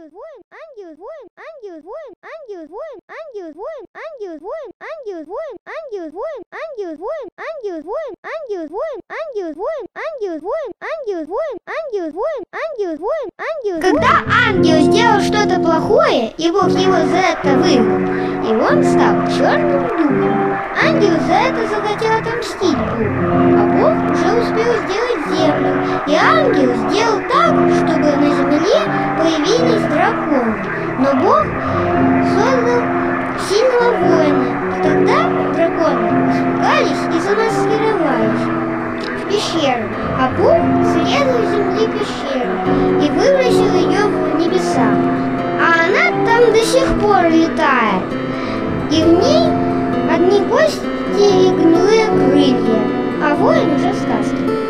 ангел воин, ангел воин, ангел воин, ангел воин, ангел воин, ангел воин, ангел воин, ангел воин, ангел воин, ангел воин, ангел воин, ангел воин, ангел воин, ангел воин, ангел воин, ангел воин, ангел Когда ангел сделал что-то плохое, и Бог его за это выгнал, и он стал черным духом. Ангел за это захотел отомстить Богу, а Бог уже успел сделать землю, и ангел сделал так, чтобы на. Но Бог создал сильного воина, и тогда драконы испугались и замаскировались в пещеру, а Бог срезал с земли пещеру и выбросил ее в небеса. А она там до сих пор летает, и в ней одни кости и гнилые крылья, а воин уже в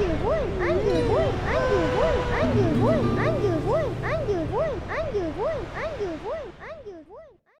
Andy, boy, Andy, boy, Andy, boy, Andy, boy, Andy.